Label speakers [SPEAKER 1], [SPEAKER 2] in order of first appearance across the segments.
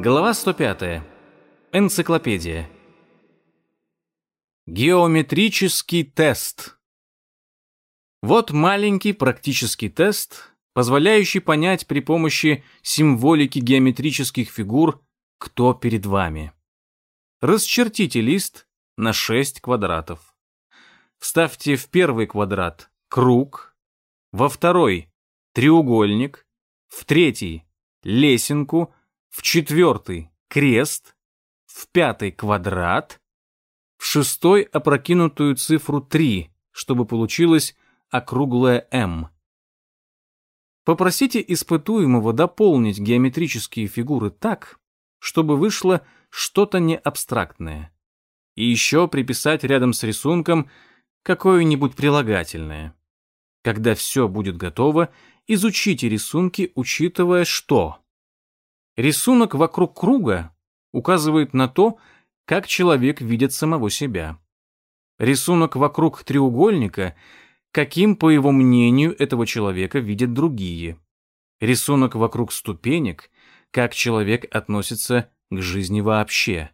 [SPEAKER 1] Глава 105. Энциклопедия. Геометрический тест. Вот маленький практический тест, позволяющий понять при помощи символики геометрических фигур, кто перед вами. Расчертите лист на 6 квадратов. Вставьте в первый квадрат круг, во второй – треугольник, в третий – лесенку, в четвертый – крест, в пятый – квадрат, в шестой – опрокинутую цифру 3, чтобы получилось округлое «М». Попросите испытуемого дополнить геометрические фигуры так, чтобы вышло что-то неабстрактное. И еще приписать рядом с рисунком какое-нибудь прилагательное. Когда все будет готово, изучите рисунки, учитывая что. Рисунок вокруг круга указывает на то, как человек видит самого себя. Рисунок вокруг треугольника, каким, по его мнению, этого человека видят другие. Рисунок вокруг ступенек, как человек относится к жизни вообще.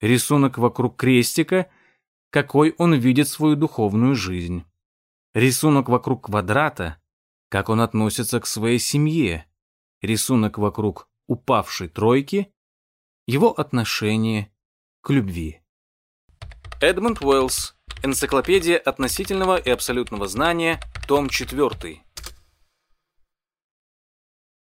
[SPEAKER 1] Рисунок вокруг крестика, какой он видит свою духовную жизнь. Рисунок вокруг квадрата, как он относится к своей семье. Рисунок вокруг упавшей тройки, его отношение к любви. Эдмунд Уэллс. Энциклопедия относительного и абсолютного знания. Том 4.